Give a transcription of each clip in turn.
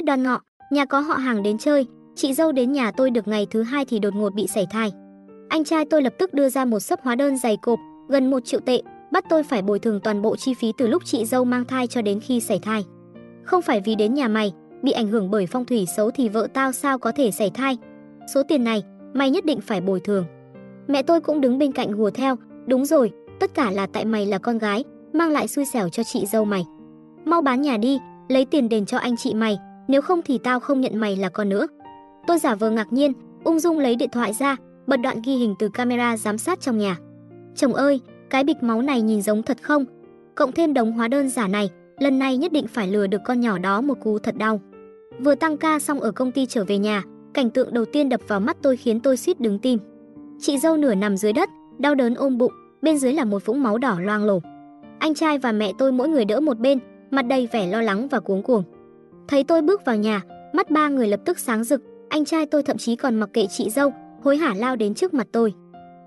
Tết đoan ngọ, nhà có họ hàng đến chơi, chị dâu đến nhà tôi được ngày thứ hai thì đột ngột bị sảy thai. Anh trai tôi lập tức đưa ra một sấp hóa đơn dày cộp, gần 1 triệu tệ, bắt tôi phải bồi thường toàn bộ chi phí từ lúc chị dâu mang thai cho đến khi sảy thai. Không phải vì đến nhà mày, bị ảnh hưởng bởi phong thủy xấu thì vợ tao sao có thể sảy thai. Số tiền này, mày nhất định phải bồi thường. Mẹ tôi cũng đứng bên cạnh hùa theo, đúng rồi, tất cả là tại mày là con gái, mang lại xui xẻo cho chị dâu mày. Mau bán nhà đi, lấy tiền đền cho anh chị mày, nếu không thì tao không nhận mày là con nữa. Tôi giả vờ ngạc nhiên, ung dung lấy điện thoại ra, bật đoạn ghi hình từ camera giám sát trong nhà. Chồng ơi, cái bịch máu này nhìn giống thật không? Cộng thêm đống hóa đơn giả này, lần này nhất định phải lừa được con nhỏ đó một cú thật đau. Vừa tăng ca xong ở công ty trở về nhà, cảnh tượng đầu tiên đập vào mắt tôi khiến tôi suýt đứng tim. Chị dâu nửa nằm dưới đất, đau đớn ôm bụng, bên dưới là một vũng máu đỏ loang lổ. Anh trai và mẹ tôi mỗi người đỡ một bên, mặt đầy vẻ lo lắng và cuống cuồng. Thấy tôi bước vào nhà, mắt ba người lập tức sáng rực, anh trai tôi thậm chí còn mặc kệ chị dâu, hối hả lao đến trước mặt tôi.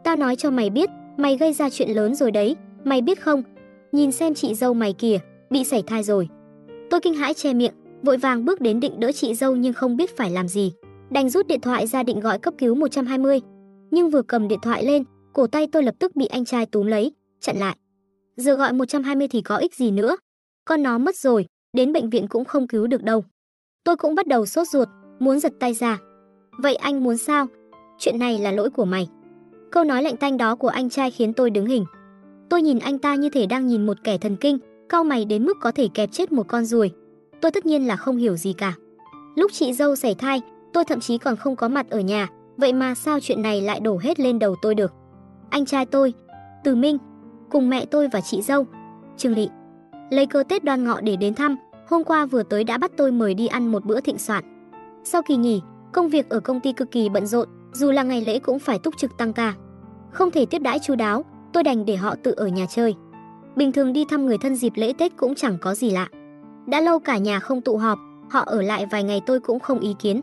Tao nói cho mày biết, mày gây ra chuyện lớn rồi đấy, mày biết không? Nhìn xem chị dâu mày kìa, bị sảy thai rồi. Tôi kinh hãi che miệng, vội vàng bước đến định đỡ chị dâu nhưng không biết phải làm gì. Đành rút điện thoại ra định gọi cấp cứu 120. Nhưng vừa cầm điện thoại lên, cổ tay tôi lập tức bị anh trai túm lấy, chặn lại. Giờ gọi 120 thì có ích gì nữa? Con nó mất rồi, đến bệnh viện cũng không cứu được đâu. Tôi cũng bắt đầu sốt ruột, muốn giật tay ra. Vậy anh muốn sao? Chuyện này là lỗi của mày. Câu nói lạnh tanh đó của anh trai khiến tôi đứng hình. Tôi nhìn anh ta như thể đang nhìn một kẻ thần kinh, cau mày đến mức có thể kẹp chết một con ruồi. Tôi tất nhiên là không hiểu gì cả. Lúc chị dâu xảy thai, tôi thậm chí còn không có mặt ở nhà, vậy mà sao chuyện này lại đổ hết lên đầu tôi được? Anh trai tôi, Từ Minh, cùng mẹ tôi và chị dâu, Trương Lị, lấy cơ Tết đoan ngọ để đến thăm, hôm qua vừa tới đã bắt tôi mời đi ăn một bữa thịnh soạn. Sau kỳ nghỉ, công việc ở công ty cực kỳ bận rộn, dù là ngày lễ cũng phải túc trực tăng ca. Không thể tiếp đãi chu đáo, tôi đành để họ tự ở nhà chơi. Bình thường đi thăm người thân dịp lễ Tết cũng chẳng có gì lạ. Đã lâu cả nhà không tụ họp, họ ở lại vài ngày tôi cũng không ý kiến.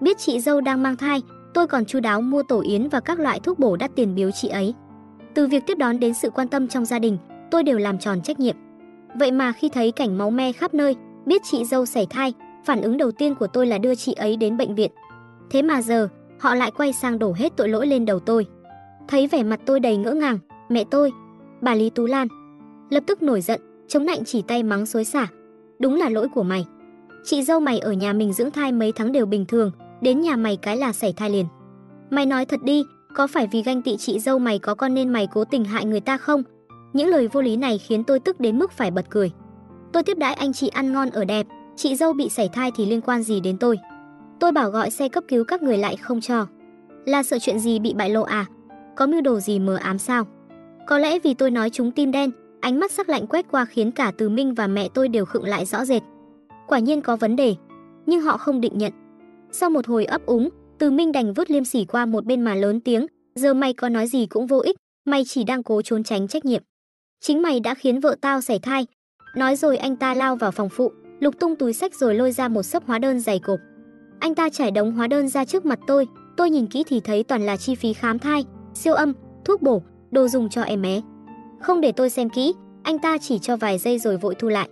Biết chị dâu đang mang thai, tôi còn chu đáo mua tổ yến và các loại thuốc bổ đắt tiền biếu chị ấy. Từ việc tiếp đón đến sự quan tâm trong gia đình, tôi đều làm tròn trách nhiệm. Vậy mà khi thấy cảnh máu me khắp nơi, biết chị dâu sảy thai, phản ứng đầu tiên của tôi là đưa chị ấy đến bệnh viện. Thế mà giờ, họ lại quay sang đổ hết tội lỗi lên đầu tôi. Thấy vẻ mặt tôi đầy ngỡ ngàng, mẹ tôi, bà Lý Tú Lan, lập tức nổi giận, chống nạnh chỉ tay mắng xối xả. Đúng là lỗi của mày. Chị dâu mày ở nhà mình dưỡng thai mấy tháng đều bình thường, đến nhà mày cái là sảy thai liền. Mày nói thật đi, có phải vì ganh tị chị dâu mày có con nên mày cố tình hại người ta không? Những lời vô lý này khiến tôi tức đến mức phải bật cười. Tôi tiếp đãi anh chị ăn ngon ở đẹp, chị dâu bị sảy thai thì liên quan gì đến tôi? Tôi bảo gọi xe cấp cứu các người lại không cho. Là sợ chuyện gì bị bại lộ à? Có mưu đồ gì mờ ám sao? Có lẽ vì tôi nói chúng tim đen, ánh mắt sắc lạnh quét qua khiến cả Từ Minh và mẹ tôi đều khựng lại rõ rệt. Quả nhiên có vấn đề, nhưng họ không định nhận. Sau một hồi ấp úng, Từ Minh đành vứt liêm sỉ qua một bên mà lớn tiếng, giờ mày có nói gì cũng vô ích, mày chỉ đang cố trốn tránh trách nhiệm. Chính mày đã khiến vợ tao sảy thai. Nói rồi anh ta lao vào phòng phụ, lục tung túi sách rồi lôi ra một sấp hóa đơn dày cộp. Anh ta trải đống hóa đơn ra trước mặt tôi, tôi nhìn kỹ thì thấy toàn là chi phí khám thai, siêu âm, thuốc bổ, đồ dùng cho em bé. Không để tôi xem kỹ, anh ta chỉ cho vài giây rồi vội thu lại.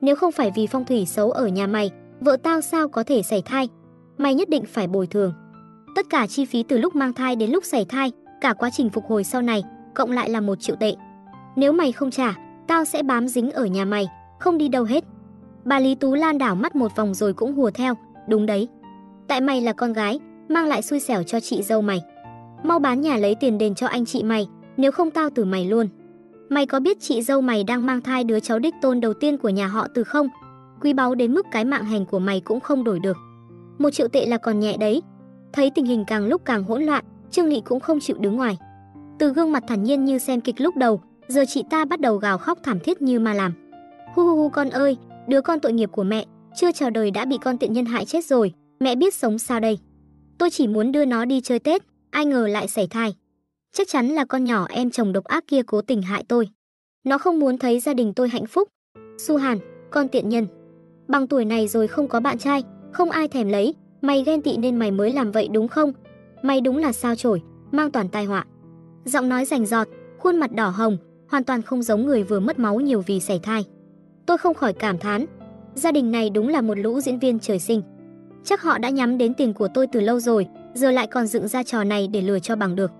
Nếu không phải vì phong thủy xấu ở nhà mày, vợ tao sao có thể sảy thai? Mày nhất định phải bồi thường. Tất cả chi phí từ lúc mang thai đến lúc sảy thai, cả quá trình phục hồi sau này, cộng lại là một triệu tệ. Nếu mày không trả, tao sẽ bám dính ở nhà mày, không đi đâu hết. Bà Lý Tú Lan đảo mắt một vòng rồi cũng hùa theo, đúng đấy. Tại mày là con gái, mang lại xui xẻo cho chị dâu mày. Mau bán nhà lấy tiền đền cho anh chị mày, nếu không tao tử mày luôn. Mày có biết chị dâu mày đang mang thai đứa cháu đích tôn đầu tiên của nhà họ từ không? Quý báu đến mức cái mạng hành của mày cũng không đổi được. Một triệu tệ là còn nhẹ đấy. Thấy tình hình càng lúc càng hỗn loạn, Trương Lị cũng không chịu đứng ngoài. Từ gương mặt thản nhiên như xem kịch lúc đầu, giờ chị ta bắt đầu gào khóc thảm thiết như ma làm. Hu hu hu con ơi, đứa con tội nghiệp của mẹ, chưa chào đời đã bị con tiện nhân hại chết rồi, mẹ biết sống sao đây. Tôi chỉ muốn đưa nó đi chơi Tết, ai ngờ lại xảy thai. Chắc chắn là con nhỏ em chồng độc ác kia cố tình hại tôi. Nó không muốn thấy gia đình tôi hạnh phúc. Su Hàn, con tiện nhân. Bằng tuổi này rồi không có bạn trai, không ai thèm lấy, mày ghen tị nên mày mới làm vậy đúng không? Mày đúng là sao chổi, mang toàn tai họa. Giọng nói rành giọt, khuôn mặt đỏ hồng, hoàn toàn không giống người vừa mất máu nhiều vì sảy thai. Tôi không khỏi cảm thán, Gia đình này đúng là một lũ diễn viên trời sinh. Chắc họ đã nhắm đến tiền của tôi từ lâu rồi, giờ lại còn dựng ra trò này để lừa cho bằng được.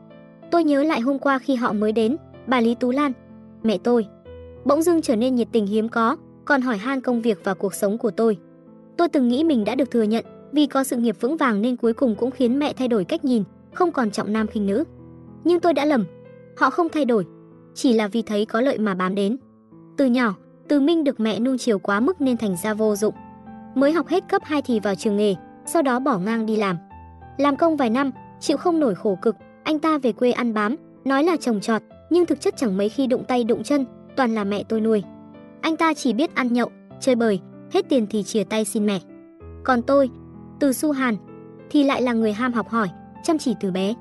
Tôi nhớ lại hôm qua khi họ mới đến, bà Lý Tú Lan, mẹ tôi, bỗng dưng trở nên nhiệt tình hiếm có, còn hỏi han công việc và cuộc sống của tôi. Tôi từng nghĩ mình đã được thừa nhận, vì có sự nghiệp vững vàng nên cuối cùng cũng khiến mẹ thay đổi cách nhìn, không còn trọng nam khinh nữ. Nhưng tôi đã lầm. Họ không thay đổi, chỉ là vì thấy có lợi mà bám đến. Từ nhỏ, Từ Minh được mẹ nuông chiều quá mức nên thành ra vô dụng. Mới học hết cấp 2 thì vào trường nghề, sau đó bỏ ngang đi làm. Làm công vài năm, chịu không nổi khổ cực, anh ta về quê ăn bám, nói là trồng trọt, nhưng thực chất chẳng mấy khi đụng tay đụng chân, toàn là mẹ tôi nuôi. Anh ta chỉ biết ăn nhậu, chơi bời, hết tiền thì chia tay xin mẹ. Còn tôi, từ Su Hàn, thì lại là người ham học hỏi, chăm chỉ từ bé.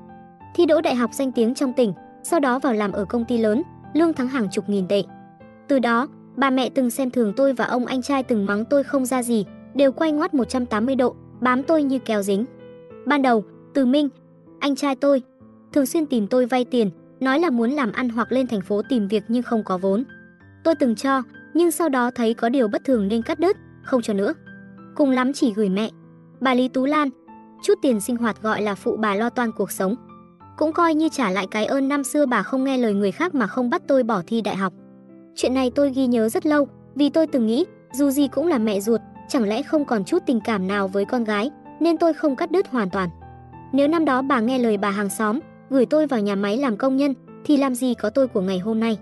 Thi đỗ đại học danh tiếng trong tỉnh, sau đó vào làm ở công ty lớn, lương tháng hàng chục nghìn tệ. Từ đó, bà mẹ từng xem thường tôi và ông anh trai từng mắng tôi không ra gì, đều quay ngoắt 180 độ, bám tôi như keo dính. Ban đầu, Từ Minh, anh trai tôi, thường xuyên tìm tôi vay tiền, nói là muốn làm ăn hoặc lên thành phố tìm việc nhưng không có vốn. Tôi từng cho, nhưng sau đó thấy có điều bất thường nên cắt đứt, không cho nữa. Cùng lắm chỉ gửi mẹ. Bà Lý Tú Lan, chút tiền sinh hoạt gọi là phụ bà lo toan cuộc sống. Cũng coi như trả lại cái ơn năm xưa bà không nghe lời người khác mà không bắt tôi bỏ thi đại học. Chuyện này tôi ghi nhớ rất lâu, vì tôi từng nghĩ, dù gì cũng là mẹ ruột, chẳng lẽ không còn chút tình cảm nào với con gái, nên tôi không cắt đứt hoàn toàn. Nếu năm đó bà nghe lời bà hàng xóm, gửi tôi vào nhà máy làm công nhân, thì làm gì có tôi của ngày hôm nay.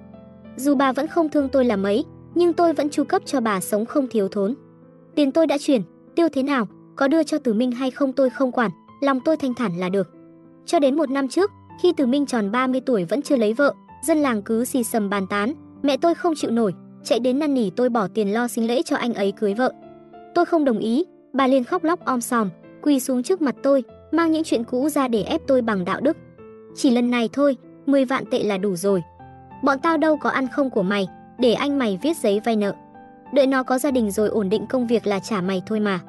Dù bà vẫn không thương tôi là mấy, nhưng tôi vẫn chu cấp cho bà sống không thiếu thốn. Tiền tôi đã chuyển, tiêu thế nào, có đưa cho tử Minh hay không tôi không quản, lòng tôi thanh thản là được. Cho đến một năm trước, khi Từ Minh tròn 30 tuổi vẫn chưa lấy vợ, dân làng cứ xì sầm bàn tán, mẹ tôi không chịu nổi, chạy đến năn nỉ tôi bỏ tiền lo sinh lễ cho anh ấy cưới vợ. Tôi không đồng ý, bà liền khóc lóc om sòm, quỳ xuống trước mặt tôi, mang những chuyện cũ ra để ép tôi bằng đạo đức. Chỉ lần này thôi, 10 vạn tệ là đủ rồi. Bọn tao đâu có ăn không của mày, để anh mày viết giấy vay nợ. Đợi nó có gia đình rồi ổn định công việc là trả mày thôi mà.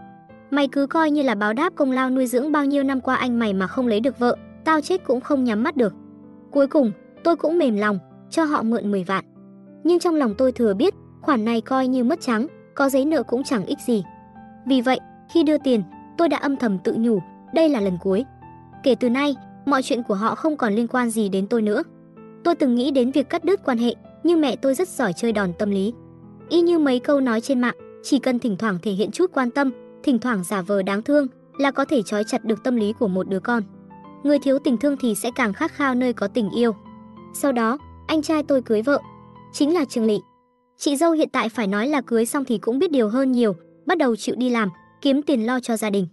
Mày cứ coi như là báo đáp công lao nuôi dưỡng bao nhiêu năm qua anh mày mà không lấy được vợ, tao chết cũng không nhắm mắt được. Cuối cùng, tôi cũng mềm lòng, cho họ mượn 10 vạn. Nhưng trong lòng tôi thừa biết, khoản này coi như mất trắng, có giấy nợ cũng chẳng ích gì. Vì vậy, khi đưa tiền, tôi đã âm thầm tự nhủ, đây là lần cuối. Kể từ nay, mọi chuyện của họ không còn liên quan gì đến tôi nữa. Tôi từng nghĩ đến việc cắt đứt quan hệ, nhưng mẹ tôi rất giỏi chơi đòn tâm lý. Y như mấy câu nói trên mạng, chỉ cần thỉnh thoảng thể hiện chút quan tâm, thỉnh thoảng giả vờ đáng thương là có thể trói chặt được tâm lý của một đứa con. Người thiếu tình thương thì sẽ càng khát khao nơi có tình yêu. Sau đó, anh trai tôi cưới vợ, chính là Trương Lệ. Chị dâu hiện tại phải nói là cưới xong thì cũng biết điều hơn nhiều, bắt đầu chịu đi làm, kiếm tiền lo cho gia đình.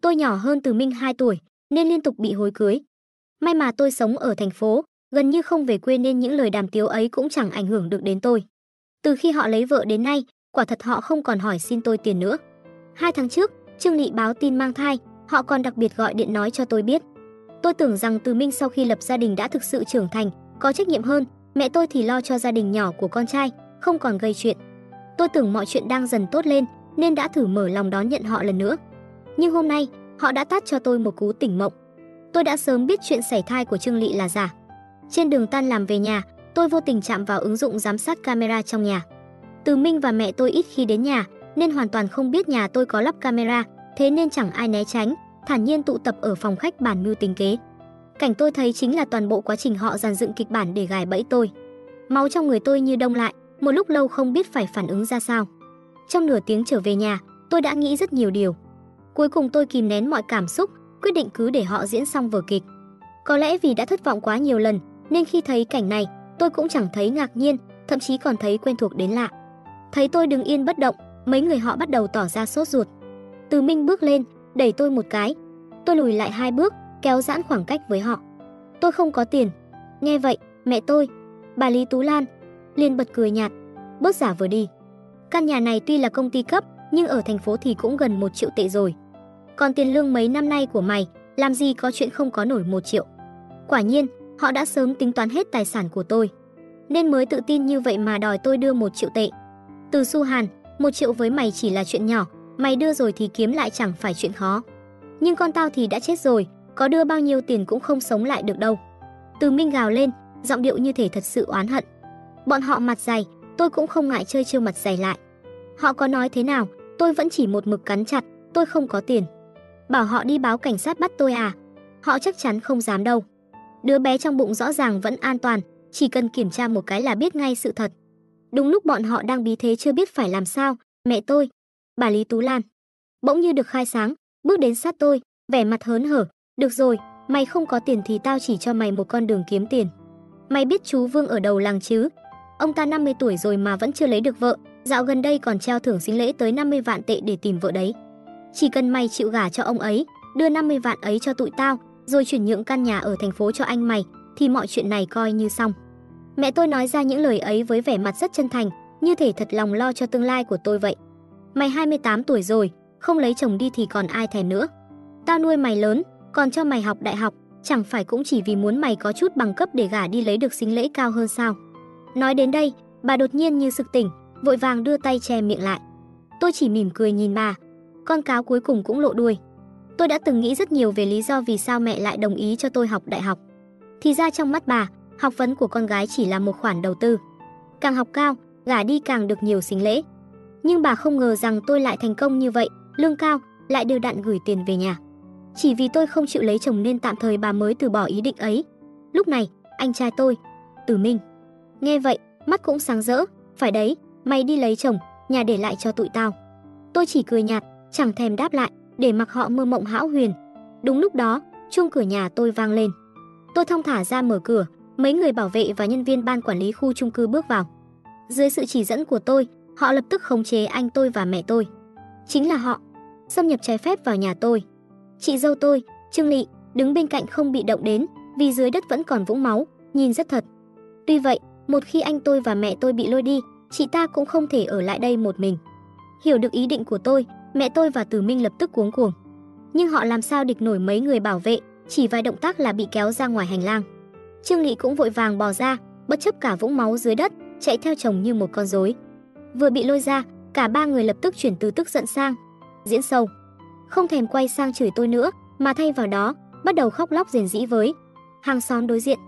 Tôi nhỏ hơn Từ Minh 2 tuổi, nên liên tục bị hối cưới. May mà tôi sống ở thành phố, gần như không về quê nên những lời đàm tiếu ấy cũng chẳng ảnh hưởng được đến tôi. Từ khi họ lấy vợ đến nay, quả thật họ không còn hỏi xin tôi tiền nữa. Hai tháng trước, Trương Lị báo tin mang thai, họ còn đặc biệt gọi điện nói cho tôi biết. Tôi tưởng rằng Từ Minh sau khi lập gia đình đã thực sự trưởng thành, có trách nhiệm hơn, mẹ tôi thì lo cho gia đình nhỏ của con trai, không còn gây chuyện. Tôi tưởng mọi chuyện đang dần tốt lên, nên đã thử mở lòng đón nhận họ lần nữa. Nhưng hôm nay, họ đã tát cho tôi một cú tỉnh mộng. Tôi đã sớm biết chuyện sảy thai của Trương Lị là giả. Trên đường tan làm về nhà, tôi vô tình chạm vào ứng dụng giám sát camera trong nhà. Từ Minh và mẹ tôi ít khi đến nhà, nên hoàn toàn không biết nhà tôi có lắp camera, thế nên chẳng ai né tránh, thản nhiên tụ tập ở phòng khách bàn mưu tính kế. Cảnh tôi thấy chính là toàn bộ quá trình họ dàn dựng kịch bản để gài bẫy tôi. Máu trong người tôi như đông lại, một lúc lâu không biết phải phản ứng ra sao. Trong nửa tiếng trở về nhà, tôi đã nghĩ rất nhiều điều. Cuối cùng tôi kìm nén mọi cảm xúc, quyết định cứ để họ diễn xong vở kịch. Có lẽ vì đã thất vọng quá nhiều lần, nên khi thấy cảnh này, tôi cũng chẳng thấy ngạc nhiên, thậm chí còn thấy quen thuộc đến lạ. Thấy tôi đứng yên bất động, mấy người họ bắt đầu tỏ ra sốt ruột. Từ Minh bước lên, đẩy tôi một cái. Tôi lùi lại hai bước, kéo giãn khoảng cách với họ. Tôi không có tiền. Nghe vậy, mẹ tôi, bà Lý Tú Lan, liền bật cười nhạt, bớt giả vừa đi. Căn nhà này tuy là công ty cấp, nhưng ở thành phố thì cũng gần một triệu tệ rồi. Còn tiền lương mấy năm nay của mày, làm gì có chuyện không có nổi một triệu. Quả nhiên, họ đã sớm tính toán hết tài sản của tôi. Nên mới tự tin như vậy mà đòi tôi đưa một triệu tệ. Từ Su Hàn, một triệu với mày chỉ là chuyện nhỏ, mày đưa rồi thì kiếm lại chẳng phải chuyện khó. Nhưng con tao thì đã chết rồi, có đưa bao nhiêu tiền cũng không sống lại được đâu. Từ Minh gào lên, giọng điệu như thể thật sự oán hận. Bọn họ mặt dày, tôi cũng không ngại chơi trêu mặt dày lại. Họ có nói thế nào, tôi vẫn chỉ một mực cắn chặt, tôi không có tiền. Bảo họ đi báo cảnh sát bắt tôi à? Họ chắc chắn không dám đâu. Đứa bé trong bụng rõ ràng vẫn an toàn, chỉ cần kiểm tra một cái là biết ngay sự thật. Đúng lúc bọn họ đang bí thế chưa biết phải làm sao, mẹ tôi, bà Lý Tú Lan, bỗng như được khai sáng, bước đến sát tôi, vẻ mặt hớn hở, "Được rồi, mày không có tiền thì tao chỉ cho mày một con đường kiếm tiền. Mày biết chú Vương ở đầu làng chứ? Ông ta 50 tuổi rồi mà vẫn chưa lấy được vợ, dạo gần đây còn treo thưởng sinh lễ tới 50 vạn tệ để tìm vợ đấy. Chỉ cần mày chịu gả cho ông ấy, đưa 50 vạn ấy cho tụi tao, rồi chuyển nhượng căn nhà ở thành phố cho anh mày, thì mọi chuyện này coi như xong." Mẹ tôi nói ra những lời ấy với vẻ mặt rất chân thành, như thể thật lòng lo cho tương lai của tôi vậy. Mày 28 tuổi rồi, không lấy chồng đi thì còn ai thèm nữa. Tao nuôi mày lớn, còn cho mày học đại học, chẳng phải cũng chỉ vì muốn mày có chút bằng cấp để gả đi lấy được sinh lễ cao hơn sao? Nói đến đây, bà đột nhiên như sực tỉnh, vội vàng đưa tay che miệng lại. Tôi chỉ mỉm cười nhìn bà. Con cáo cuối cùng cũng lộ đuôi. Tôi đã từng nghĩ rất nhiều về lý do vì sao mẹ lại đồng ý cho tôi học đại học. Thì ra trong mắt bà, học vấn của con gái chỉ là một khoản đầu tư. Càng học cao, gả đi càng được nhiều sinh lễ. Nhưng bà không ngờ rằng tôi lại thành công như vậy, lương cao, lại đều đặn gửi tiền về nhà. Chỉ vì tôi không chịu lấy chồng nên tạm thời bà mới từ bỏ ý định ấy. Lúc này, anh trai tôi, Tử Minh, nghe vậy, mắt cũng sáng rỡ, phải đấy, mày đi lấy chồng, nhà để lại cho tụi tao. Tôi chỉ cười nhạt, chẳng thèm đáp lại, để mặc họ mơ mộng hão huyền. Đúng lúc đó, chuông cửa nhà tôi vang lên. Tôi thong thả ra mở cửa, mấy người bảo vệ và nhân viên ban quản lý khu chung cư bước vào. Dưới sự chỉ dẫn của tôi, họ lập tức khống chế anh tôi và mẹ tôi. Chính là họ, xâm nhập trái phép vào nhà tôi. Chị dâu tôi, Trương Lị, đứng bên cạnh không bị động đến, vì dưới đất vẫn còn vũng máu, nhìn rất thật. Tuy vậy, một khi anh tôi và mẹ tôi bị lôi đi, chị ta cũng không thể ở lại đây một mình. Hiểu được ý định của tôi, mẹ tôi và Từ Minh lập tức cuống cuồng. Nhưng họ làm sao địch nổi mấy người bảo vệ, chỉ vài động tác là bị kéo ra ngoài hành lang. Trương Lị cũng vội vàng bò ra, bất chấp cả vũng máu dưới đất, chạy theo chồng như một con rối. Vừa bị lôi ra, cả ba người lập tức chuyển từ tức giận sang diễn sâu. Không thèm quay sang chửi tôi nữa, mà thay vào đó, bắt đầu khóc lóc rền rĩ với hàng xóm đối diện.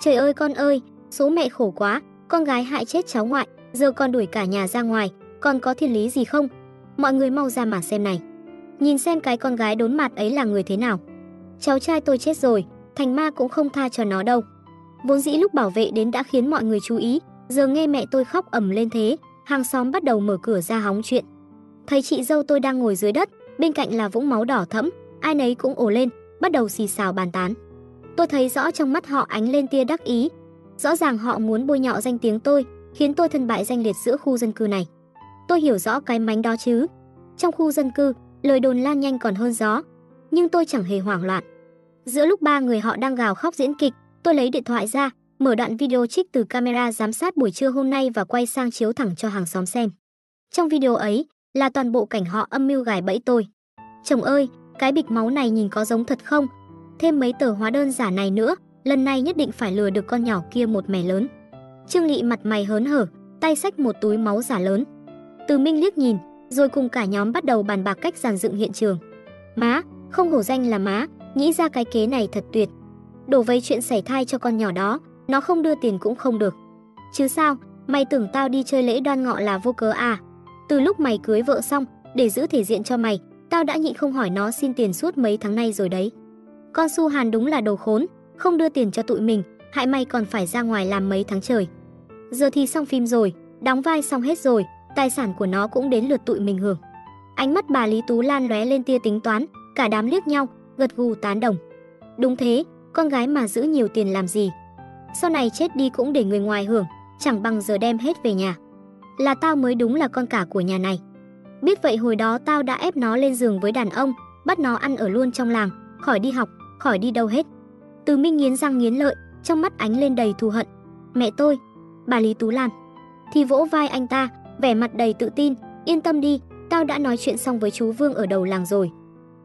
Trời ơi con ơi, số mẹ khổ quá, con gái hại chết cháu ngoại, giờ con đuổi cả nhà ra ngoài, còn có thiên lý gì không? Mọi người mau ra mà xem này. Nhìn xem cái con gái đốn mặt ấy là người thế nào. Cháu trai tôi chết rồi, thành ma cũng không tha cho nó đâu. Vốn dĩ lúc bảo vệ đến đã khiến mọi người chú ý, giờ nghe mẹ tôi khóc ầm lên thế, hàng xóm bắt đầu mở cửa ra hóng chuyện. Thấy chị dâu tôi đang ngồi dưới đất, bên cạnh là vũng máu đỏ thẫm, ai nấy cũng ồ lên, bắt đầu xì xào bàn tán. Tôi thấy rõ trong mắt họ ánh lên tia đắc ý. Rõ ràng họ muốn bôi nhọ danh tiếng tôi, khiến tôi thân bại danh liệt giữa khu dân cư này. Tôi hiểu rõ cái mánh đó chứ. Trong khu dân cư, lời đồn lan nhanh còn hơn gió, nhưng tôi chẳng hề hoảng loạn. Giữa lúc ba người họ đang gào khóc diễn kịch, tôi lấy điện thoại ra, mở đoạn video trích từ camera giám sát buổi trưa hôm nay và quay sang chiếu thẳng cho hàng xóm xem. Trong video ấy, là toàn bộ cảnh họ âm mưu gài bẫy tôi. Chồng ơi, cái bịch máu này nhìn có giống thật không? Thêm mấy tờ hóa đơn giả này nữa, lần này nhất định phải lừa được con nhỏ kia một mẻ lớn. Trương Nghị mặt mày hớn hở, tay xách một túi máu giả lớn. Từ Minh liếc nhìn, rồi cùng cả nhóm bắt đầu bàn bạc cách giàn dựng hiện trường. Má, không hổ danh là má, nghĩ ra cái kế này thật tuyệt. Đổ vây chuyện sảy thai cho con nhỏ đó, nó không đưa tiền cũng không được. Chứ sao, mày tưởng tao đi chơi lễ đoan ngọ là vô cớ à? Từ lúc mày cưới vợ xong, để giữ thể diện cho mày, tao đã nhịn không hỏi nó xin tiền suốt mấy tháng nay rồi đấy. Con Su Hàn đúng là đồ khốn, không đưa tiền cho tụi mình, hại mày còn phải ra ngoài làm mấy tháng trời. Giờ thì xong phim rồi, đóng vai xong hết rồi, tài sản của nó cũng đến lượt tụi mình hưởng. Ánh mắt bà Lý Tú Lan lóe lên tia tính toán, cả đám liếc nhau, gật gù tán đồng. Đúng thế, con gái mà giữ nhiều tiền làm gì? Sau này chết đi cũng để người ngoài hưởng, chẳng bằng giờ đem hết về nhà là tao mới đúng là con cả của nhà này. Biết vậy hồi đó tao đã ép nó lên giường với đàn ông, bắt nó ăn ở luôn trong làng, khỏi đi học, khỏi đi đâu hết. Từ Minh nghiến răng nghiến lợi, trong mắt ánh lên đầy thù hận. Mẹ tôi, bà Lý Tú Lan, thì vỗ vai anh ta, vẻ mặt đầy tự tin, yên tâm đi, tao đã nói chuyện xong với chú Vương ở đầu làng rồi.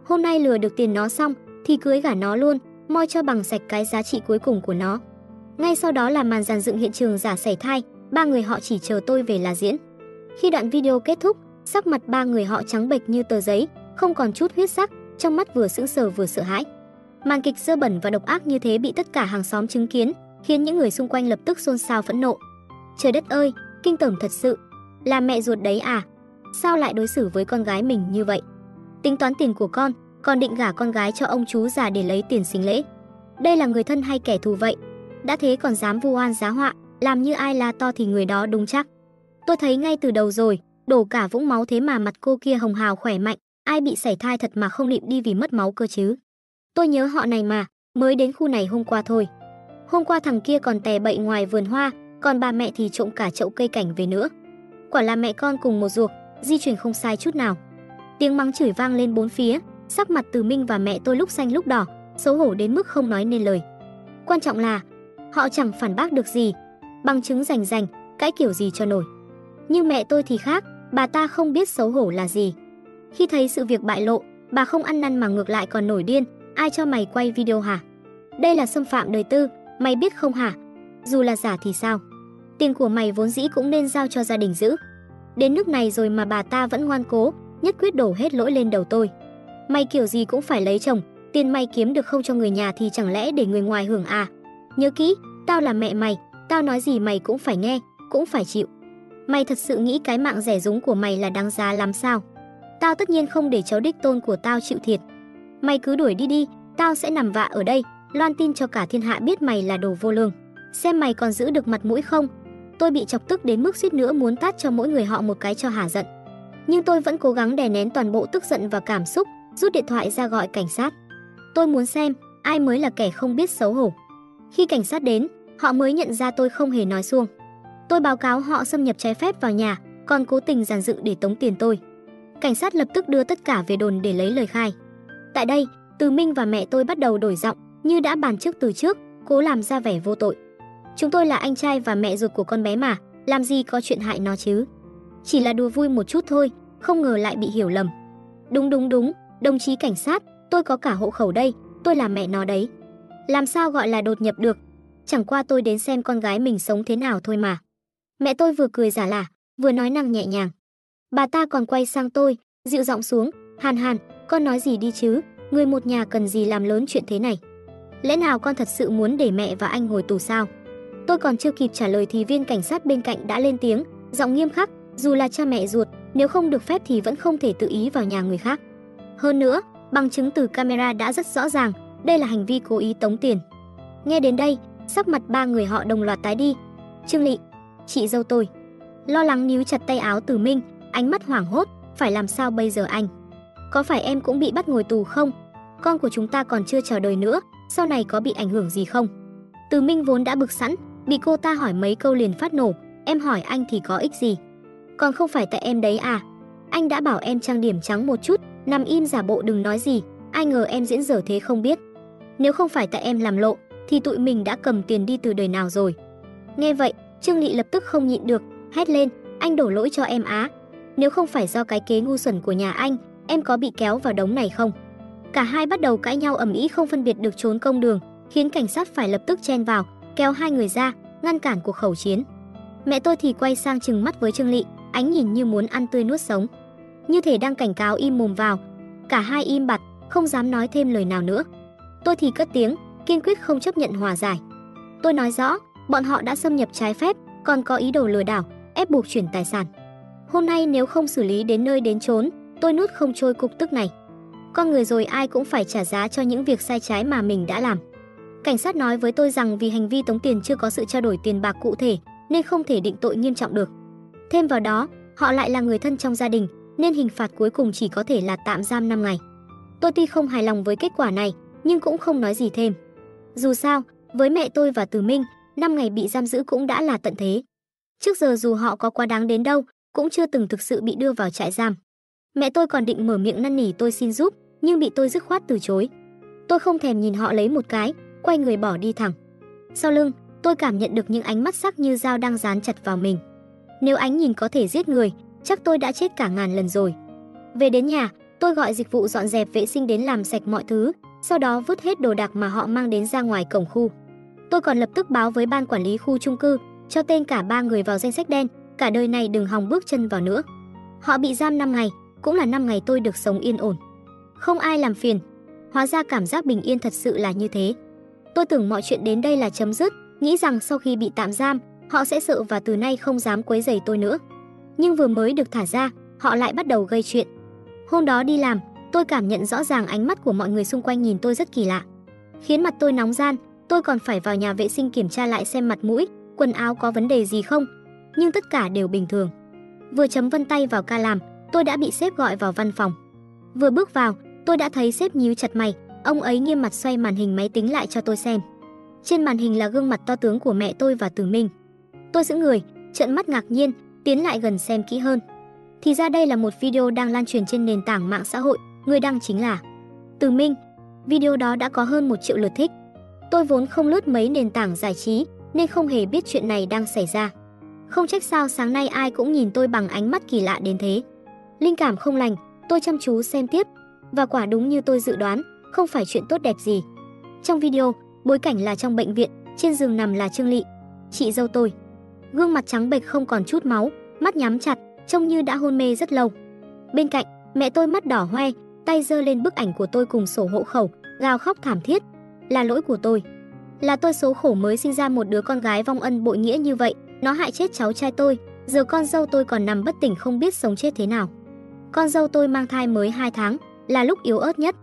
Hôm nay lừa được tiền nó xong, thì cưới gả nó luôn, moi cho bằng sạch cái giá trị cuối cùng của nó. Ngay sau đó là màn dàn dựng hiện trường giả sảy thai, ba người họ chỉ chờ tôi về là diễn. Khi đoạn video kết thúc, sắc mặt ba người họ trắng bệch như tờ giấy, không còn chút huyết sắc, trong mắt vừa sững sờ vừa sợ hãi. Màn kịch dơ bẩn và độc ác như thế bị tất cả hàng xóm chứng kiến, khiến những người xung quanh lập tức xôn xao phẫn nộ. Trời đất ơi, kinh tởm thật sự, là mẹ ruột đấy à? sao lại đối xử với con gái mình như vậy? Tính toán tiền của con, còn định gả con gái cho ông chú già để lấy tiền sinh lễ. Đây là người thân hay kẻ thù vậy? Đã thế còn dám vu oan giá họa, làm như ai là to thì người đó đúng chắc. Tôi thấy ngay từ đầu rồi, đổ cả vũng máu thế mà mặt cô kia hồng hào khỏe mạnh, ai bị sảy thai thật mà không định đi vì mất máu cơ chứ. Tôi nhớ họ này mà, mới đến khu này hôm qua thôi. Hôm qua thằng kia còn tè bậy ngoài vườn hoa, còn bà mẹ thì trộm cả chậu cây cảnh về nữa. Quả là mẹ con cùng một ruột, di chuyển không sai chút nào. Tiếng mắng chửi vang lên bốn phía, sắc mặt Từ Minh và mẹ tôi lúc xanh lúc đỏ, xấu hổ đến mức không nói nên lời. Quan trọng là họ chẳng phản bác được gì, bằng chứng rành rành, cãi kiểu gì cho nổi. Nhưng mẹ tôi thì khác, bà ta không biết xấu hổ là gì. Khi thấy sự việc bại lộ, bà không ăn năn mà ngược lại còn nổi điên, ai cho mày quay video hả? Đây là xâm phạm đời tư, mày biết không hả? Dù là giả thì sao? Tiền của mày vốn dĩ cũng nên giao cho gia đình giữ. Đến nước này rồi mà bà ta vẫn ngoan cố, nhất quyết đổ hết lỗi lên đầu tôi. Mày kiểu gì cũng phải lấy chồng, tiền mày kiếm được không cho người nhà thì chẳng lẽ để người ngoài hưởng à? Nhớ kỹ, tao là mẹ mày, tao nói gì mày cũng phải nghe, cũng phải chịu. Mày thật sự nghĩ cái mạng rẻ rúng của mày là đáng giá lắm sao? Tao tất nhiên không để cháu đích tôn của tao chịu thiệt. Mày cứ đuổi đi đi, tao sẽ nằm vạ ở đây, loan tin cho cả thiên hạ biết mày là đồ vô lương. Xem mày còn giữ được mặt mũi không? Tôi bị chọc tức đến mức suýt nữa muốn tát cho mỗi người họ một cái cho hả giận. Nhưng tôi vẫn cố gắng đè nén toàn bộ tức giận và cảm xúc, rút điện thoại ra gọi cảnh sát. Tôi muốn xem ai mới là kẻ không biết xấu hổ. Khi cảnh sát đến, họ mới nhận ra tôi không hề nói xuông. Tôi báo cáo họ xâm nhập trái phép vào nhà, còn cố tình giàn dựng để tống tiền tôi. Cảnh sát lập tức đưa tất cả về đồn để lấy lời khai. Tại đây, Từ Minh và mẹ tôi bắt đầu đổi giọng, như đã bàn trước từ trước, cố làm ra vẻ vô tội. Chúng tôi là anh trai và mẹ ruột của con bé mà, làm gì có chuyện hại nó chứ. Chỉ là đùa vui một chút thôi, không ngờ lại bị hiểu lầm. Đúng đúng đúng, đồng chí cảnh sát, tôi có cả hộ khẩu đây, tôi là mẹ nó đấy. Làm sao gọi là đột nhập được? Chẳng qua tôi đến xem con gái mình sống thế nào thôi mà. Mẹ tôi vừa cười giả lả, vừa nói năng nhẹ nhàng. Bà ta còn quay sang tôi, dịu giọng xuống, "Hàn Hàn, con nói gì đi chứ, người một nhà cần gì làm lớn chuyện thế này? Lẽ nào con thật sự muốn để mẹ và anh ngồi tù sao?" Tôi còn chưa kịp trả lời thì viên cảnh sát bên cạnh đã lên tiếng, giọng nghiêm khắc, dù là cha mẹ ruột, nếu không được phép thì vẫn không thể tự ý vào nhà người khác. Hơn nữa, bằng chứng từ camera đã rất rõ ràng, đây là hành vi cố ý tống tiền. Nghe đến đây, sắc mặt ba người họ đồng loạt tái đi. Trương Lị, chị dâu tôi, lo lắng níu chặt tay áo Từ Minh, ánh mắt hoảng hốt, phải làm sao bây giờ anh? Có phải em cũng bị bắt ngồi tù không? Con của chúng ta còn chưa chào đời nữa, sau này có bị ảnh hưởng gì không? Từ Minh vốn đã bực sẵn, bị cô ta hỏi mấy câu liền phát nổ, em hỏi anh thì có ích gì? Còn không phải tại em đấy à? Anh đã bảo em trang điểm trắng một chút, nằm im giả bộ đừng nói gì, ai ngờ em diễn dở thế không biết. Nếu không phải tại em làm lộ, thì tụi mình đã cầm tiền đi từ đời nào rồi. Nghe vậy, Trương Lị lập tức không nhịn được, hét lên, anh đổ lỗi cho em á. Nếu không phải do cái kế ngu xuẩn của nhà anh, em có bị kéo vào đống này không? Cả hai bắt đầu cãi nhau ầm ĩ không phân biệt được trốn công đường, khiến cảnh sát phải lập tức chen vào, kéo hai người ra, ngăn cản cuộc khẩu chiến. Mẹ tôi thì quay sang chừng mắt với Trương Lị, ánh nhìn như muốn ăn tươi nuốt sống. Như thể đang cảnh cáo im mồm vào. Cả hai im bặt, không dám nói thêm lời nào nữa. Tôi thì cất tiếng, kiên quyết không chấp nhận hòa giải. Tôi nói rõ, bọn họ đã xâm nhập trái phép, còn có ý đồ lừa đảo, ép buộc chuyển tài sản. Hôm nay nếu không xử lý đến nơi đến chốn, tôi nuốt không trôi cục tức này. Con người rồi ai cũng phải trả giá cho những việc sai trái mà mình đã làm. Cảnh sát nói với tôi rằng vì hành vi tống tiền chưa có sự trao đổi tiền bạc cụ thể nên không thể định tội nghiêm trọng được. Thêm vào đó, họ lại là người thân trong gia đình nên hình phạt cuối cùng chỉ có thể là tạm giam 5 ngày. Tôi tuy không hài lòng với kết quả này nhưng cũng không nói gì thêm. Dù sao, với mẹ tôi và Từ Minh, 5 ngày bị giam giữ cũng đã là tận thế. Trước giờ dù họ có quá đáng đến đâu, cũng chưa từng thực sự bị đưa vào trại giam. Mẹ tôi còn định mở miệng năn nỉ tôi xin giúp, nhưng bị tôi dứt khoát từ chối. Tôi không thèm nhìn họ lấy một cái, quay người bỏ đi thẳng. Sau lưng, tôi cảm nhận được những ánh mắt sắc như dao đang dán chặt vào mình. Nếu ánh nhìn có thể giết người, chắc tôi đã chết cả ngàn lần rồi. Về đến nhà, tôi gọi dịch vụ dọn dẹp vệ sinh đến làm sạch mọi thứ, sau đó vứt hết đồ đạc mà họ mang đến ra ngoài cổng khu. Tôi còn lập tức báo với ban quản lý khu chung cư, cho tên cả ba người vào danh sách đen, cả đời này đừng hòng bước chân vào nữa. Họ bị giam 5 ngày, cũng là 5 ngày tôi được sống yên ổn. Không ai làm phiền. Hóa ra cảm giác bình yên thật sự là như thế. Tôi tưởng mọi chuyện đến đây là chấm dứt, nghĩ rằng sau khi bị tạm giam, họ sẽ sợ và từ nay không dám quấy rầy tôi nữa. Nhưng vừa mới được thả ra, họ lại bắt đầu gây chuyện. Hôm đó đi làm, tôi cảm nhận rõ ràng ánh mắt của mọi người xung quanh nhìn tôi rất kỳ lạ. Khiến mặt tôi nóng gian, tôi còn phải vào nhà vệ sinh kiểm tra lại xem mặt mũi, quần áo có vấn đề gì không. Nhưng tất cả đều bình thường. Vừa chấm vân tay vào ca làm, tôi đã bị sếp gọi vào văn phòng. Vừa bước vào, tôi đã thấy sếp nhíu chặt mày, ông ấy nghiêm mặt xoay màn hình máy tính lại cho tôi xem. Trên màn hình là gương mặt to tướng của mẹ tôi và Từ Minh. Tôi giữ người, trợn mắt ngạc nhiên, tiến lại gần xem kỹ hơn. Thì ra đây là một video đang lan truyền trên nền tảng mạng xã hội, người đăng chính là Từ Minh. Video đó đã có hơn một triệu lượt thích. Tôi vốn không lướt mấy nền tảng giải trí nên không hề biết chuyện này đang xảy ra. Không trách sao sáng nay ai cũng nhìn tôi bằng ánh mắt kỳ lạ đến thế. Linh cảm không lành, tôi chăm chú xem tiếp và quả đúng như tôi dự đoán, không phải chuyện tốt đẹp gì. Trong video, bối cảnh là trong bệnh viện, trên giường nằm là Trương Lị, chị dâu tôi. Gương mặt trắng bệch không còn chút máu, mắt nhắm chặt, trông như đã hôn mê rất lâu. Bên cạnh, mẹ tôi mắt đỏ hoe, tay giơ lên bức ảnh của tôi cùng sổ hộ khẩu, gào khóc thảm thiết. Là lỗi của tôi. Là tôi số khổ mới sinh ra một đứa con gái vong ân bội nghĩa như vậy, nó hại chết cháu trai tôi, giờ con dâu tôi còn nằm bất tỉnh không biết sống chết thế nào. Con dâu tôi mang thai mới 2 tháng, là lúc yếu ớt nhất.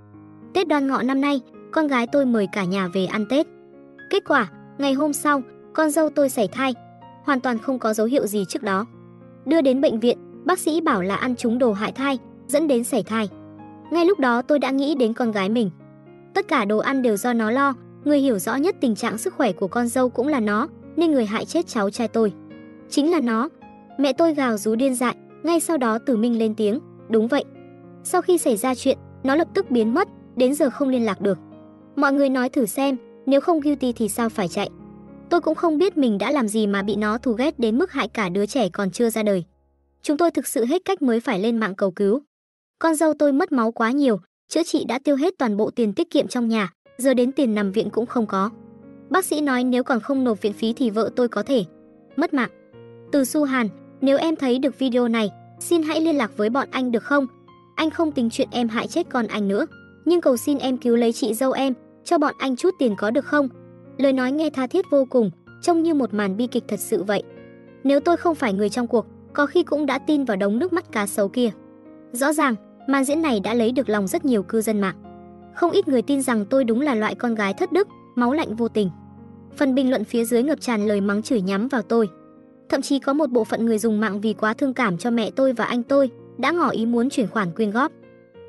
Tết đoan ngọ năm nay, con gái tôi mời cả nhà về ăn Tết. Kết quả, ngày hôm sau, con dâu tôi sảy thai, hoàn toàn không có dấu hiệu gì trước đó. Đưa đến bệnh viện, bác sĩ bảo là ăn trúng đồ hại thai, dẫn đến sảy thai. Ngay lúc đó tôi đã nghĩ đến con gái mình. Tất cả đồ ăn đều do nó lo, người hiểu rõ nhất tình trạng sức khỏe của con dâu cũng là nó, nên người hại chết cháu trai tôi. Chính là nó. Mẹ tôi gào rú điên dại, ngay sau đó Tử Minh lên tiếng, đúng vậy. Sau khi xảy ra chuyện, nó lập tức biến mất, đến giờ không liên lạc được. Mọi người nói thử xem, nếu không guilty thì sao phải chạy. Tôi cũng không biết mình đã làm gì mà bị nó thù ghét đến mức hại cả đứa trẻ còn chưa ra đời. Chúng tôi thực sự hết cách mới phải lên mạng cầu cứu. Con dâu tôi mất máu quá nhiều, chữa trị đã tiêu hết toàn bộ tiền tiết kiệm trong nhà, giờ đến tiền nằm viện cũng không có. Bác sĩ nói nếu còn không nộp viện phí thì vợ tôi có thể mất mạng. Từ Su Hàn, nếu em thấy được video này, xin hãy liên lạc với bọn anh được không? Anh không tính chuyện em hại chết con anh nữa, nhưng cầu xin em cứu lấy chị dâu em, cho bọn anh chút tiền có được không? Lời nói nghe tha thiết vô cùng, trông như một màn bi kịch thật sự vậy. Nếu tôi không phải người trong cuộc, có khi cũng đã tin vào đống nước mắt cá sấu kia. Rõ ràng, màn diễn này đã lấy được lòng rất nhiều cư dân mạng. Không ít người tin rằng tôi đúng là loại con gái thất đức, máu lạnh vô tình. Phần bình luận phía dưới ngập tràn lời mắng chửi nhắm vào tôi. Thậm chí có một bộ phận người dùng mạng vì quá thương cảm cho mẹ tôi và anh tôi, đã ngỏ ý muốn chuyển khoản quyên góp.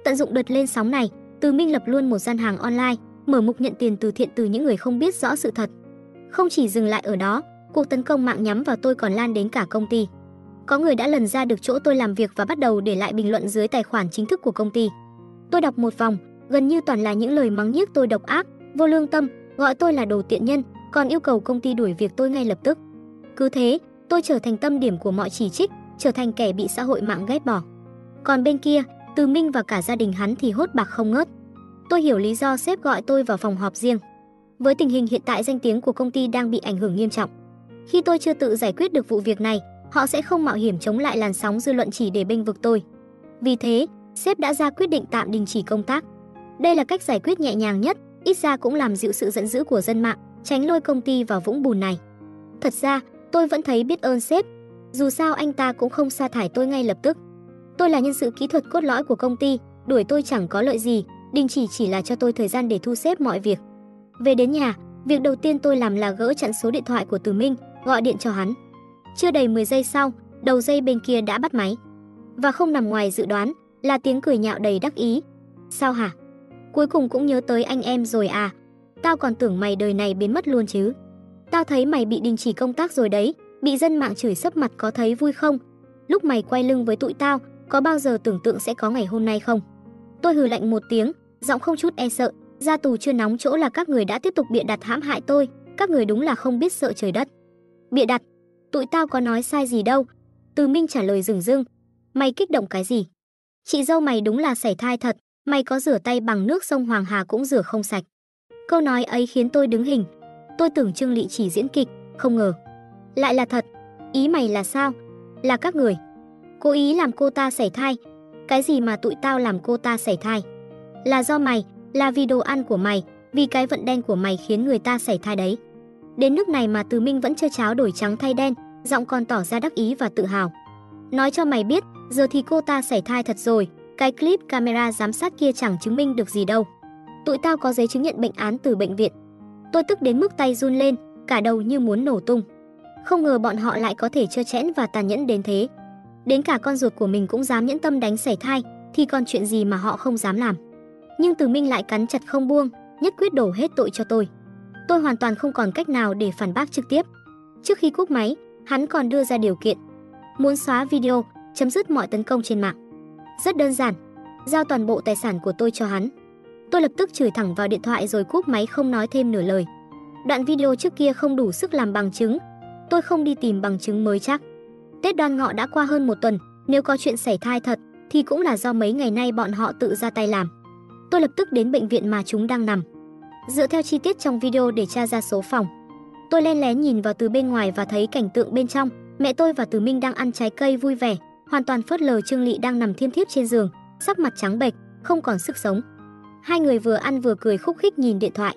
Tận dụng đợt lên sóng này, Từ Minh lập luôn một gian hàng online, mở mục nhận tiền từ thiện từ những người không biết rõ sự thật. Không chỉ dừng lại ở đó, cuộc tấn công mạng nhắm vào tôi còn lan đến cả công ty. Có người đã lần ra được chỗ tôi làm việc và bắt đầu để lại bình luận dưới tài khoản chính thức của công ty. Tôi đọc một vòng, gần như toàn là những lời mắng nhiếc tôi độc ác, vô lương tâm, gọi tôi là đồ tiện nhân, còn yêu cầu công ty đuổi việc tôi ngay lập tức. Cứ thế, tôi trở thành tâm điểm của mọi chỉ trích, trở thành kẻ bị xã hội mạng ghét bỏ. Còn bên kia, Từ Minh và cả gia đình hắn thì hốt bạc không ngớt. Tôi hiểu lý do sếp gọi tôi vào phòng họp riêng. Với tình hình hiện tại danh tiếng của công ty đang bị ảnh hưởng nghiêm trọng. Khi tôi chưa tự giải quyết được vụ việc này, họ sẽ không mạo hiểm chống lại làn sóng dư luận chỉ để bênh vực tôi. Vì thế, sếp đã ra quyết định tạm đình chỉ công tác. Đây là cách giải quyết nhẹ nhàng nhất, ít ra cũng làm dịu sự giận dữ của dân mạng, tránh lôi công ty vào vũng bùn này. Thật ra, tôi vẫn thấy biết ơn sếp, dù sao anh ta cũng không sa thải tôi ngay lập tức. Tôi là nhân sự kỹ thuật cốt lõi của công ty, đuổi tôi chẳng có lợi gì, đình chỉ chỉ là cho tôi thời gian để thu xếp mọi việc. Về đến nhà, việc đầu tiên tôi làm là gỡ chặn số điện thoại của Từ Minh, gọi điện cho hắn. Chưa đầy 10 giây sau, đầu dây bên kia đã bắt máy. Và không nằm ngoài dự đoán, là tiếng cười nhạo đầy đắc ý. Sao hả? Cuối cùng cũng nhớ tới anh em rồi à? Tao còn tưởng mày đời này biến mất luôn chứ. Tao thấy mày bị đình chỉ công tác rồi đấy, bị dân mạng chửi sấp mặt có thấy vui không? Lúc mày quay lưng với tụi tao, có bao giờ tưởng tượng sẽ có ngày hôm nay không? Tôi hừ lạnh một tiếng, giọng không chút e sợ, ra tù chưa nóng chỗ là các người đã tiếp tục bịa đặt hãm hại tôi, các người đúng là không biết sợ trời đất. Bịa đặt? Tụi tao có nói sai gì đâu. Từ Minh trả lời rừng rưng. Mày kích động cái gì? Chị dâu mày đúng là sảy thai thật, mày có rửa tay bằng nước sông Hoàng Hà cũng rửa không sạch. Câu nói ấy khiến tôi đứng hình. Tôi tưởng Trương Lị chỉ diễn kịch, không ngờ. Lại là thật. Ý mày là sao? Là các người. Cố ý làm cô ta sảy thai. Cái gì mà tụi tao làm cô ta sảy thai? Là do mày, là vì đồ ăn của mày, vì cái vận đen của mày khiến người ta sảy thai đấy. Đến nước này mà Từ Minh vẫn chưa cháo đổi trắng thay đen, giọng còn tỏ ra đắc ý và tự hào. Nói cho mày biết, Giờ thì cô ta sảy thai thật rồi, cái clip camera giám sát kia chẳng chứng minh được gì đâu. Tụi tao có giấy chứng nhận bệnh án từ bệnh viện. Tôi tức đến mức tay run lên, cả đầu như muốn nổ tung. Không ngờ bọn họ lại có thể trơ chẽn và tàn nhẫn đến thế. Đến cả con ruột của mình cũng dám nhẫn tâm đánh sảy thai, thì còn chuyện gì mà họ không dám làm. Nhưng Từ Minh lại cắn chặt không buông, nhất quyết đổ hết tội cho tôi. Tôi hoàn toàn không còn cách nào để phản bác trực tiếp. Trước khi cúp máy, hắn còn đưa ra điều kiện. Muốn xóa video, chấm dứt mọi tấn công trên mạng. Rất đơn giản, giao toàn bộ tài sản của tôi cho hắn. Tôi lập tức chửi thẳng vào điện thoại rồi cúp máy không nói thêm nửa lời. Đoạn video trước kia không đủ sức làm bằng chứng, tôi không đi tìm bằng chứng mới chắc. Tết đoan ngọ đã qua hơn một tuần, nếu có chuyện xảy thai thật thì cũng là do mấy ngày nay bọn họ tự ra tay làm. Tôi lập tức đến bệnh viện mà chúng đang nằm. Dựa theo chi tiết trong video để tra ra số phòng. Tôi len lén nhìn vào từ bên ngoài và thấy cảnh tượng bên trong, mẹ tôi và Từ Minh đang ăn trái cây vui vẻ, hoàn toàn phớt lờ Trương Lị đang nằm thiêm thiếp trên giường, sắc mặt trắng bệch, không còn sức sống. Hai người vừa ăn vừa cười khúc khích nhìn điện thoại.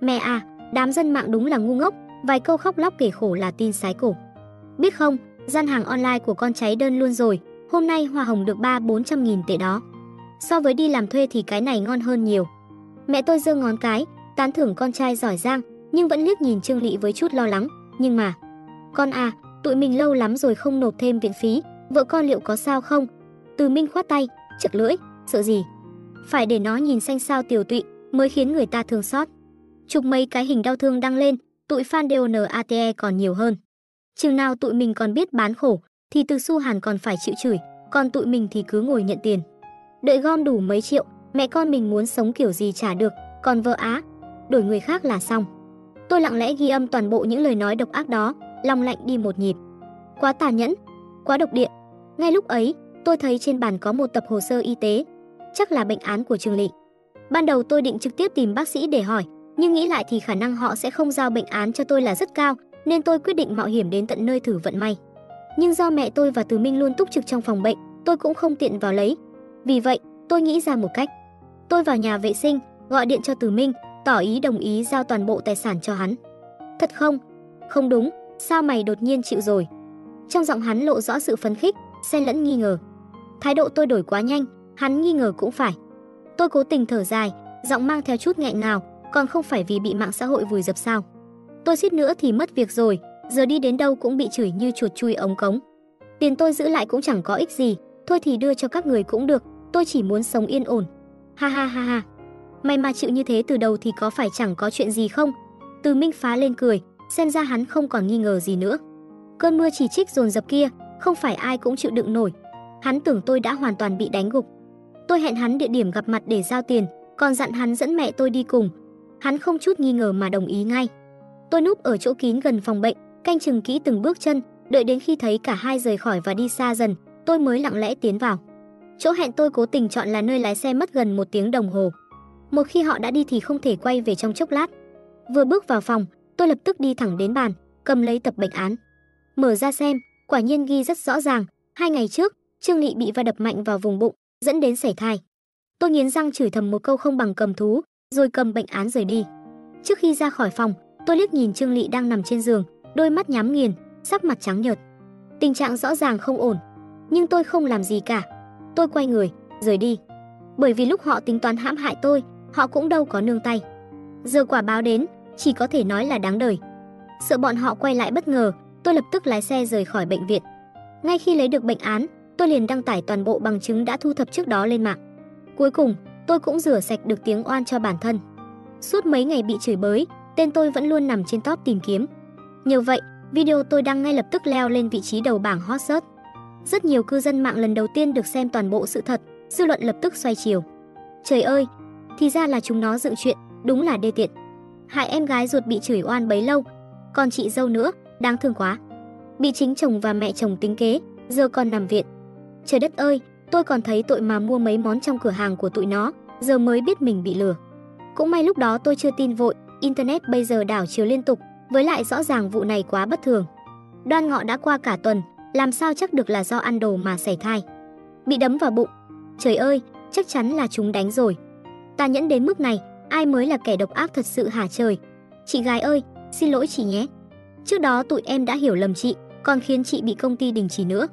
Mẹ à, đám dân mạng đúng là ngu ngốc, vài câu khóc lóc kể khổ là tin sái cổ. Biết không, gian hàng online của con cháy đơn luôn rồi, hôm nay hoa hồng được 3-400 nghìn tệ đó. So với đi làm thuê thì cái này ngon hơn nhiều. Mẹ tôi giơ ngón cái, tán thưởng con trai giỏi giang, nhưng vẫn liếc nhìn Trương Lị với chút lo lắng, nhưng mà, con à, tụi mình lâu lắm rồi không nộp thêm viện phí, vợ con liệu có sao không? Từ Minh khoát tay, chậc lưỡi, sợ gì? Phải để nó nhìn xanh sao tiểu tụy mới khiến người ta thương xót. Chụp mấy cái hình đau thương đăng lên, tụi fan DONATE còn nhiều hơn. Chừng nào tụi mình còn biết bán khổ, thì từ Su Hàn còn phải chịu chửi, còn tụi mình thì cứ ngồi nhận tiền. Đợi gom đủ mấy triệu, mẹ con mình muốn sống kiểu gì trả được, còn vợ á, đổi người khác là xong. Tôi lặng lẽ ghi âm toàn bộ những lời nói độc ác đó, lòng lạnh đi một nhịp. Quá tàn nhẫn, quá độc địa. Ngay lúc ấy, tôi thấy trên bàn có một tập hồ sơ y tế, chắc là bệnh án của Trương Lị. Ban đầu tôi định trực tiếp tìm bác sĩ để hỏi, nhưng nghĩ lại thì khả năng họ sẽ không giao bệnh án cho tôi là rất cao, nên tôi quyết định mạo hiểm đến tận nơi thử vận may. Nhưng do mẹ tôi và Từ Minh luôn túc trực trong phòng bệnh, tôi cũng không tiện vào lấy. Vì vậy, tôi nghĩ ra một cách. Tôi vào nhà vệ sinh, gọi điện cho Từ Minh, tỏ ý đồng ý giao toàn bộ tài sản cho hắn. Thật không? Không đúng, sao mày đột nhiên chịu rồi? Trong giọng hắn lộ rõ sự phấn khích, xen lẫn nghi ngờ. Thái độ tôi đổi quá nhanh, hắn nghi ngờ cũng phải. Tôi cố tình thở dài, giọng mang theo chút nghẹn ngào, còn không phải vì bị mạng xã hội vùi dập sao? Tôi suýt nữa thì mất việc rồi, giờ đi đến đâu cũng bị chửi như chuột chui ống cống. Tiền tôi giữ lại cũng chẳng có ích gì, thôi thì đưa cho các người cũng được, tôi chỉ muốn sống yên ổn. Ha ha ha ha. May mà chịu như thế từ đầu thì có phải chẳng có chuyện gì không? Từ Minh phá lên cười, xem ra hắn không còn nghi ngờ gì nữa. Cơn mưa chỉ trích dồn dập kia, không phải ai cũng chịu đựng nổi. Hắn tưởng tôi đã hoàn toàn bị đánh gục. Tôi hẹn hắn địa điểm gặp mặt để giao tiền, còn dặn hắn dẫn mẹ tôi đi cùng. Hắn không chút nghi ngờ mà đồng ý ngay. Tôi núp ở chỗ kín gần phòng bệnh, canh chừng kỹ từng bước chân, đợi đến khi thấy cả hai rời khỏi và đi xa dần, tôi mới lặng lẽ tiến vào. Chỗ hẹn tôi cố tình chọn là nơi lái xe mất gần một tiếng đồng hồ. Một khi họ đã đi thì không thể quay về trong chốc lát. Vừa bước vào phòng, tôi lập tức đi thẳng đến bàn, cầm lấy tập bệnh án. Mở ra xem, quả nhiên ghi rất rõ ràng, hai ngày trước, Trương Lị bị va đập mạnh vào vùng bụng, dẫn đến sảy thai. Tôi nghiến răng chửi thầm một câu không bằng cầm thú, rồi cầm bệnh án rời đi. Trước khi ra khỏi phòng, tôi liếc nhìn Trương Lị đang nằm trên giường, đôi mắt nhắm nghiền, sắc mặt trắng nhợt. Tình trạng rõ ràng không ổn, nhưng tôi không làm gì cả. Tôi quay người, rời đi. Bởi vì lúc họ tính toán hãm hại tôi, họ cũng đâu có nương tay. Giờ quả báo đến, chỉ có thể nói là đáng đời. Sợ bọn họ quay lại bất ngờ, tôi lập tức lái xe rời khỏi bệnh viện. Ngay khi lấy được bệnh án, tôi liền đăng tải toàn bộ bằng chứng đã thu thập trước đó lên mạng. Cuối cùng, tôi cũng rửa sạch được tiếng oan cho bản thân. Suốt mấy ngày bị chửi bới, tên tôi vẫn luôn nằm trên top tìm kiếm. Nhờ vậy, video tôi đăng ngay lập tức leo lên vị trí đầu bảng hot search. Rất nhiều cư dân mạng lần đầu tiên được xem toàn bộ sự thật, dư luận lập tức xoay chiều. Trời ơi, thì ra là chúng nó dựng chuyện, đúng là đê tiện. Hại em gái ruột bị chửi oan bấy lâu, còn chị dâu nữa, đáng thương quá. Bị chính chồng và mẹ chồng tính kế, giờ còn nằm viện. Trời đất ơi, tôi còn thấy tội mà mua mấy món trong cửa hàng của tụi nó, giờ mới biết mình bị lừa. Cũng may lúc đó tôi chưa tin vội, internet bây giờ đảo chiều liên tục, với lại rõ ràng vụ này quá bất thường. Đoan ngọ đã qua cả tuần, làm sao chắc được là do ăn đồ mà xảy thai. Bị đấm vào bụng. Trời ơi, chắc chắn là chúng đánh rồi. Ta nhẫn đến mức này, ai mới là kẻ độc ác thật sự hả trời. Chị gái ơi, xin lỗi chị nhé. Trước đó tụi em đã hiểu lầm chị, còn khiến chị bị công ty đình chỉ nữa.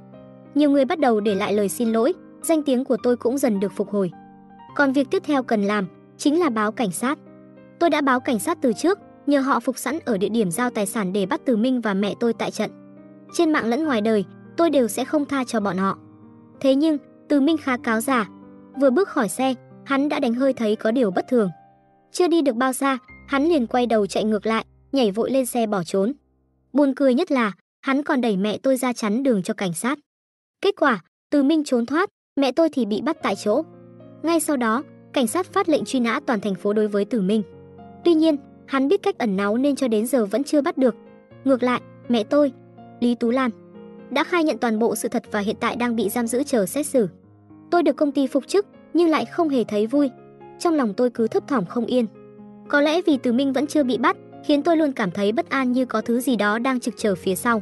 Nhiều người bắt đầu để lại lời xin lỗi, danh tiếng của tôi cũng dần được phục hồi. Còn việc tiếp theo cần làm chính là báo cảnh sát. Tôi đã báo cảnh sát từ trước, nhờ họ phục sẵn ở địa điểm giao tài sản để bắt Từ Minh và mẹ tôi tại trận. Trên mạng lẫn ngoài đời, tôi đều sẽ không tha cho bọn họ. Thế nhưng, Từ Minh khá cáo giả. Vừa bước khỏi xe, hắn đã đánh hơi thấy có điều bất thường. Chưa đi được bao xa, hắn liền quay đầu chạy ngược lại, nhảy vội lên xe bỏ trốn. Buồn cười nhất là, hắn còn đẩy mẹ tôi ra chắn đường cho cảnh sát. Kết quả, Từ Minh trốn thoát, mẹ tôi thì bị bắt tại chỗ. Ngay sau đó, cảnh sát phát lệnh truy nã toàn thành phố đối với Từ Minh. Tuy nhiên, hắn biết cách ẩn náu nên cho đến giờ vẫn chưa bắt được. Ngược lại, mẹ tôi, Lý Tú Lan, đã khai nhận toàn bộ sự thật và hiện tại đang bị giam giữ chờ xét xử. Tôi được công ty phục chức nhưng lại không hề thấy vui. Trong lòng tôi cứ thấp thỏm không yên. Có lẽ vì Từ Minh vẫn chưa bị bắt, khiến tôi luôn cảm thấy bất an như có thứ gì đó đang trực chờ phía sau.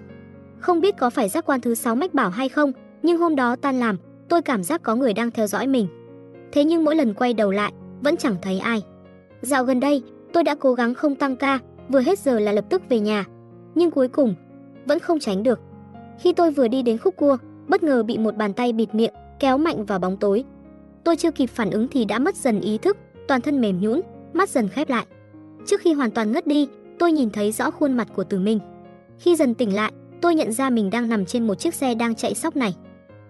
Không biết có phải giác quan thứ 6 mách bảo hay không, nhưng hôm đó tan làm, tôi cảm giác có người đang theo dõi mình. Thế nhưng mỗi lần quay đầu lại, vẫn chẳng thấy ai. Dạo gần đây, tôi đã cố gắng không tăng ca, vừa hết giờ là lập tức về nhà. Nhưng cuối cùng, vẫn không tránh được. Khi tôi vừa đi đến khúc cua, bất ngờ bị một bàn tay bịt miệng, kéo mạnh vào bóng tối. Tôi chưa kịp phản ứng thì đã mất dần ý thức, toàn thân mềm nhũn, mắt dần khép lại. Trước khi hoàn toàn ngất đi, tôi nhìn thấy rõ khuôn mặt của Từ Minh. Khi dần tỉnh lại, tôi nhận ra mình đang nằm trên một chiếc xe đang chạy sóc này.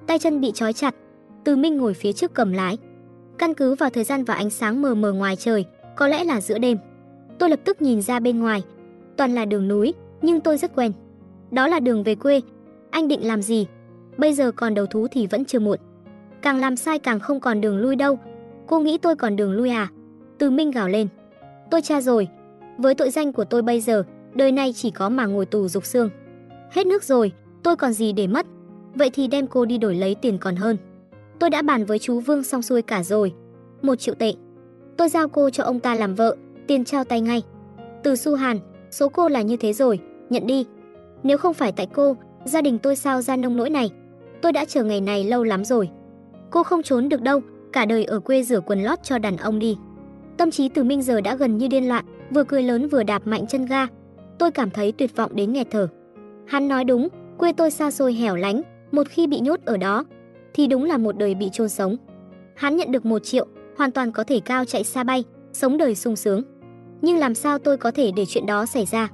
Tay chân bị trói chặt, Từ Minh ngồi phía trước cầm lái. Căn cứ vào thời gian và ánh sáng mờ mờ ngoài trời, có lẽ là giữa đêm. Tôi lập tức nhìn ra bên ngoài, toàn là đường núi, nhưng tôi rất quen. Đó là đường về quê. Anh định làm gì? Bây giờ còn đầu thú thì vẫn chưa muộn. Càng làm sai càng không còn đường lui đâu. Cô nghĩ tôi còn đường lui à? Từ Minh gào lên. Tôi tra rồi. Với tội danh của tôi bây giờ, đời này chỉ có mà ngồi tù dục xương. Hết nước rồi, tôi còn gì để mất. Vậy thì đem cô đi đổi lấy tiền còn hơn. Tôi đã bàn với chú Vương xong xuôi cả rồi. Một triệu tệ. Tôi giao cô cho ông ta làm vợ, tiền trao tay ngay. Từ Su Hàn, số cô là như thế rồi, nhận đi. Nếu không phải tại cô, gia đình tôi sao ra nông nỗi này. Tôi đã chờ ngày này lâu lắm rồi. Cô không trốn được đâu, cả đời ở quê rửa quần lót cho đàn ông đi. Tâm trí Từ Minh giờ đã gần như điên loạn, vừa cười lớn vừa đạp mạnh chân ga. Tôi cảm thấy tuyệt vọng đến nghẹt thở. Hắn nói đúng, quê tôi xa xôi hẻo lánh, một khi bị nhốt ở đó, thì đúng là một đời bị chôn sống. Hắn nhận được một triệu, hoàn toàn có thể cao chạy xa bay, sống đời sung sướng. Nhưng làm sao tôi có thể để chuyện đó xảy ra?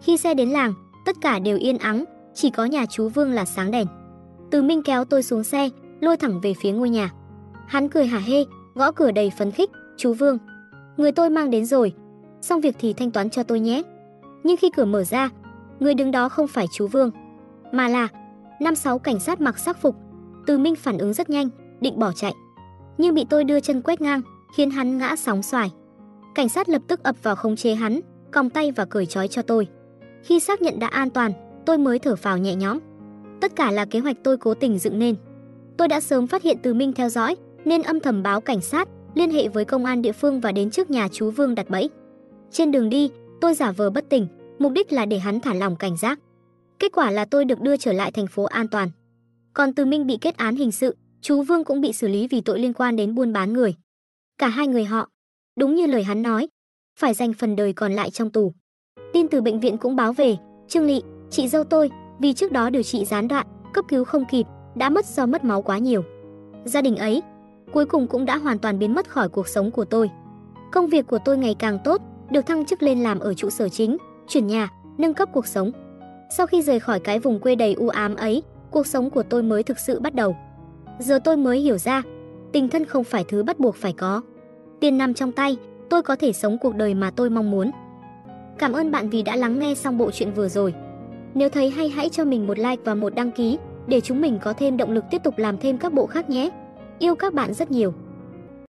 Khi xe đến làng, tất cả đều yên ắng, chỉ có nhà chú Vương là sáng đèn. Từ Minh kéo tôi xuống xe, lôi thẳng về phía ngôi nhà. Hắn cười hả hê, gõ cửa đầy phấn khích, "Chú Vương, người tôi mang đến rồi, xong việc thì thanh toán cho tôi nhé." Nhưng khi cửa mở ra, người đứng đó không phải chú Vương, mà là năm sáu cảnh sát mặc sắc phục. Từ Minh phản ứng rất nhanh, định bỏ chạy, nhưng bị tôi đưa chân quét ngang, khiến hắn ngã sóng xoài. Cảnh sát lập tức ập vào khống chế hắn, còng tay và cởi trói cho tôi. Khi xác nhận đã an toàn, tôi mới thở phào nhẹ nhõm. Tất cả là kế hoạch tôi cố tình dựng nên. Tôi đã sớm phát hiện Từ Minh theo dõi, nên âm thầm báo cảnh sát, liên hệ với công an địa phương và đến trước nhà chú Vương đặt bẫy. Trên đường đi, tôi giả vờ bất tỉnh, mục đích là để hắn thả lòng cảnh giác. Kết quả là tôi được đưa trở lại thành phố an toàn. Còn Từ Minh bị kết án hình sự, chú Vương cũng bị xử lý vì tội liên quan đến buôn bán người. Cả hai người họ, đúng như lời hắn nói, phải dành phần đời còn lại trong tù. Tin từ bệnh viện cũng báo về, Trương Lị, chị dâu tôi, vì trước đó điều trị gián đoạn, cấp cứu không kịp, đã mất do mất máu quá nhiều. Gia đình ấy, cuối cùng cũng đã hoàn toàn biến mất khỏi cuộc sống của tôi. Công việc của tôi ngày càng tốt, được thăng chức lên làm ở trụ sở chính, chuyển nhà, nâng cấp cuộc sống. Sau khi rời khỏi cái vùng quê đầy u ám ấy, cuộc sống của tôi mới thực sự bắt đầu. Giờ tôi mới hiểu ra, tình thân không phải thứ bắt buộc phải có. Tiền nằm trong tay, tôi có thể sống cuộc đời mà tôi mong muốn. Cảm ơn bạn vì đã lắng nghe xong bộ truyện vừa rồi. Nếu thấy hay hãy cho mình một like và một đăng ký để chúng mình có thêm động lực tiếp tục làm thêm các bộ khác nhé. Yêu các bạn rất nhiều.